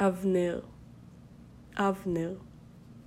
אבנר, אבנר.